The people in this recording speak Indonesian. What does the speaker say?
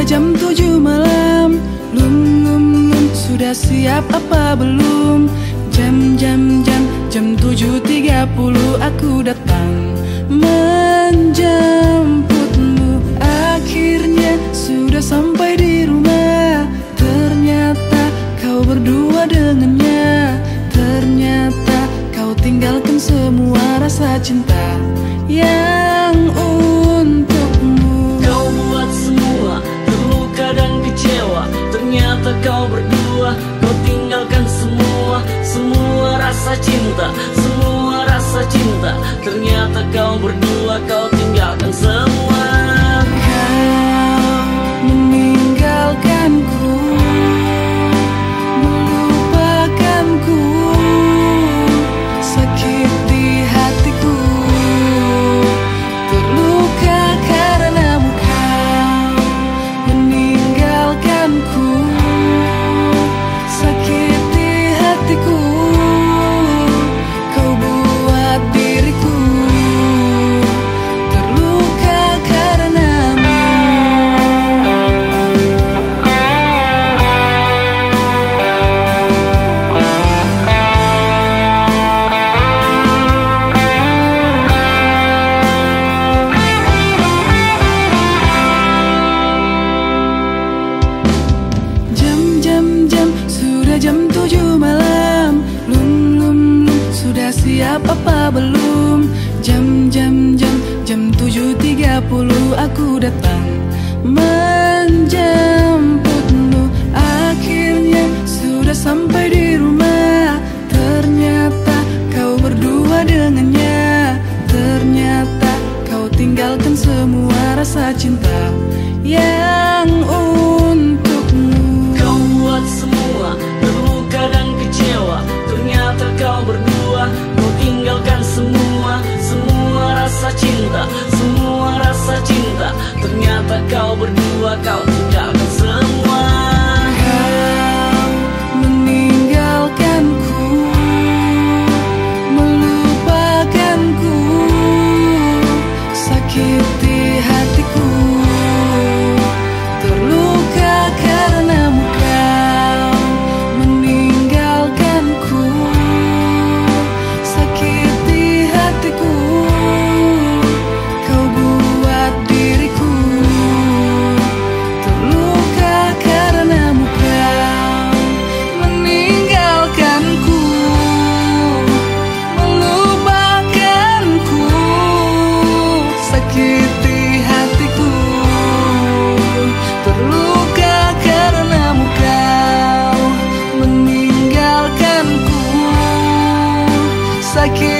Sudah jam tujuh malam. Lum lum lum Sudah siap apa belum? Jam jam jam Jam tujuh tiga puluh Aku datang Menjemputmu. Akhirnya Sudah sampai di rumah. Ternyata Kau berdua dengannya. Ternyata Kau tinggalkan semua rasa cinta. Kau berdua Kau tinggalkan semua Semua rasa cinta Semua rasa cinta. Ternyata kau berdua Kau tinggalkan semua. Kau meninggalkanku Melupakanku Sakit di hatiku. Terluka karenamu kau Meninggalkanku jam tujuh malam. Lum lum lum sudah siap apa belum? Jam jam jam jam tujuh tiga puluh aku datang. Menjemputmu Akhirnya sudah sampai di rumah. Ternyata kau berdua dengannya. Ternyata kau tinggalkan semua rasa cinta. Yang rasa cinta Semua rasa cinta. Ternyata kau berdua Kau tinggalkan semua. Kau meninggalkanku Melupakanku. Sakiti kau Meninggalkanku Sakit